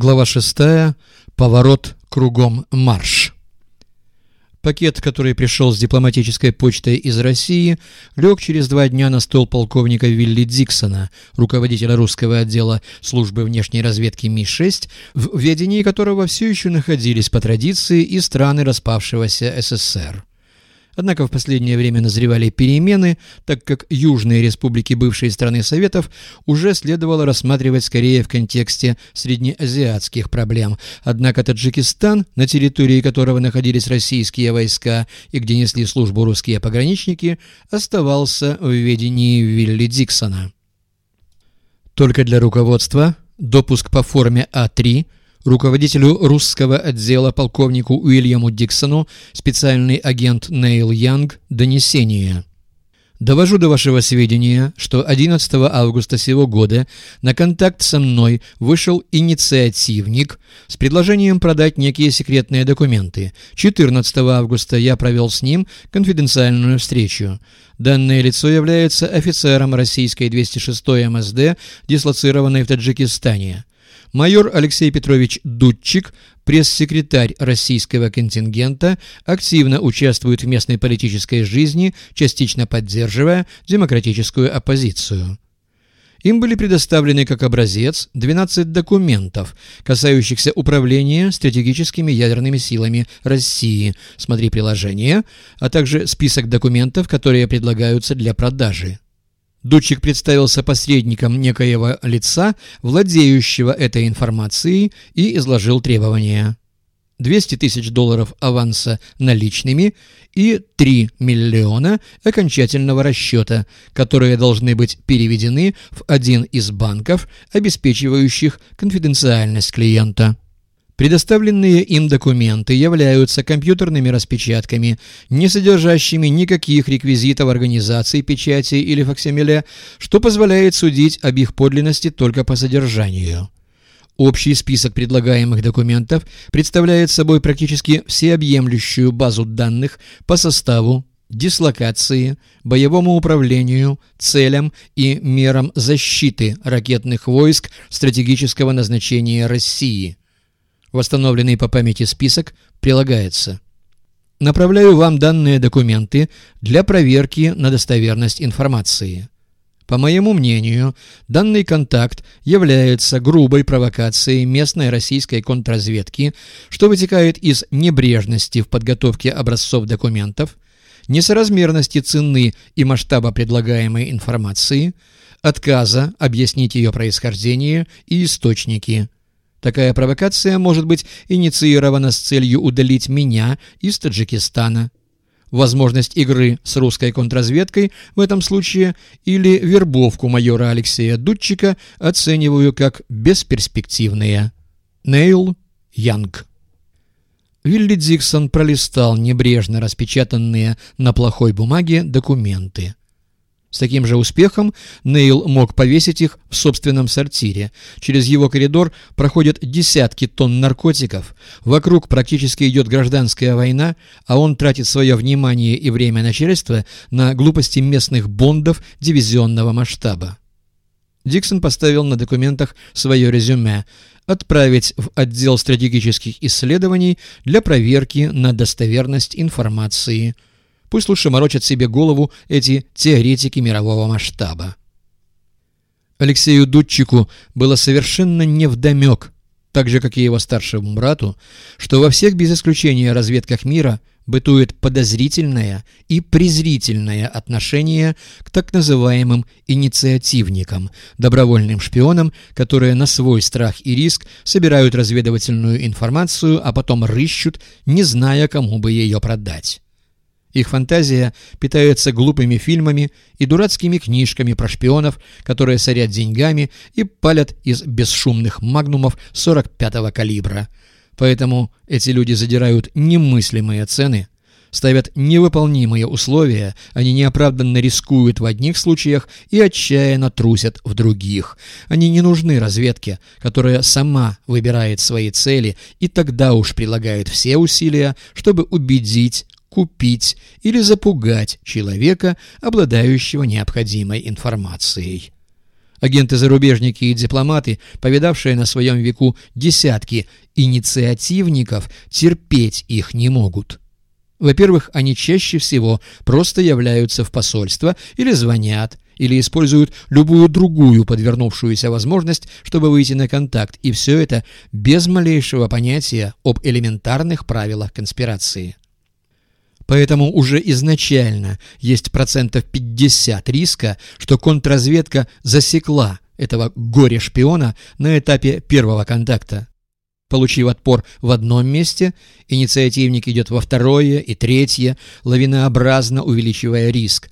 Глава 6. Поворот кругом марш. Пакет, который пришел с дипломатической почтой из России, лег через два дня на стол полковника Вилли Диксона, руководителя русского отдела службы внешней разведки Ми-6, в ведении которого все еще находились по традиции и страны распавшегося СССР. Однако в последнее время назревали перемены, так как южные республики бывшей страны Советов уже следовало рассматривать скорее в контексте среднеазиатских проблем. Однако Таджикистан, на территории которого находились российские войска и где несли службу русские пограничники, оставался в ведении Вилли Диксона. Только для руководства допуск по форме А3 – руководителю русского отдела полковнику Уильяму Диксону специальный агент Нейл Янг донесение. Довожу до вашего сведения, что 11 августа сего года на контакт со мной вышел инициативник с предложением продать некие секретные документы. 14 августа я провел с ним конфиденциальную встречу. Данное лицо является офицером российской 206 МСД, дислоцированной в Таджикистане. Майор Алексей Петрович Дудчик, пресс-секретарь российского контингента, активно участвует в местной политической жизни, частично поддерживая демократическую оппозицию. Им были предоставлены как образец 12 документов, касающихся управления стратегическими ядерными силами России, смотри приложение, а также список документов, которые предлагаются для продажи. Дудчик представился посредником некоего лица, владеющего этой информацией, и изложил требования. 200 тысяч долларов аванса наличными и 3 миллиона окончательного расчета, которые должны быть переведены в один из банков, обеспечивающих конфиденциальность клиента. Предоставленные им документы являются компьютерными распечатками, не содержащими никаких реквизитов организации печати или факсимиле, что позволяет судить об их подлинности только по содержанию. Общий список предлагаемых документов представляет собой практически всеобъемлющую базу данных по составу, дислокации, боевому управлению, целям и мерам защиты ракетных войск стратегического назначения России – Восстановленный по памяти список прилагается. Направляю вам данные документы для проверки на достоверность информации. По моему мнению, данный контакт является грубой провокацией местной российской контрразведки, что вытекает из небрежности в подготовке образцов документов, несоразмерности цены и масштаба предлагаемой информации, отказа объяснить ее происхождение и источники – Такая провокация может быть инициирована с целью удалить меня из Таджикистана. Возможность игры с русской контрразведкой в этом случае или вербовку майора Алексея Дудчика оцениваю как бесперспективные. Нейл Янг Вилли Диксон пролистал небрежно распечатанные на плохой бумаге документы. С таким же успехом Нейл мог повесить их в собственном сортире. Через его коридор проходят десятки тонн наркотиков. Вокруг практически идет гражданская война, а он тратит свое внимание и время начальства на глупости местных бондов дивизионного масштаба. Диксон поставил на документах свое резюме «Отправить в отдел стратегических исследований для проверки на достоверность информации». Пусть лучше морочат себе голову эти теоретики мирового масштаба. Алексею Дудчику было совершенно невдомек, так же, как и его старшему брату, что во всех без исключения разведках мира бытует подозрительное и презрительное отношение к так называемым инициативникам, добровольным шпионам, которые на свой страх и риск собирают разведывательную информацию, а потом рыщут, не зная, кому бы ее продать. Их фантазия питается глупыми фильмами и дурацкими книжками про шпионов, которые сорят деньгами и палят из бесшумных магнумов 45-го калибра. Поэтому эти люди задирают немыслимые цены, ставят невыполнимые условия, они неоправданно рискуют в одних случаях и отчаянно трусят в других. Они не нужны разведке, которая сама выбирает свои цели и тогда уж прилагает все усилия, чтобы убедить, купить или запугать человека, обладающего необходимой информацией. Агенты-зарубежники и дипломаты, повидавшие на своем веку десятки инициативников, терпеть их не могут. Во-первых, они чаще всего просто являются в посольство или звонят, или используют любую другую подвернувшуюся возможность, чтобы выйти на контакт, и все это без малейшего понятия об элементарных правилах конспирации. Поэтому уже изначально есть процентов 50 риска, что контрразведка засекла этого горе-шпиона на этапе первого контакта. Получив отпор в одном месте, инициативник идет во второе и третье, лавинообразно увеличивая риск,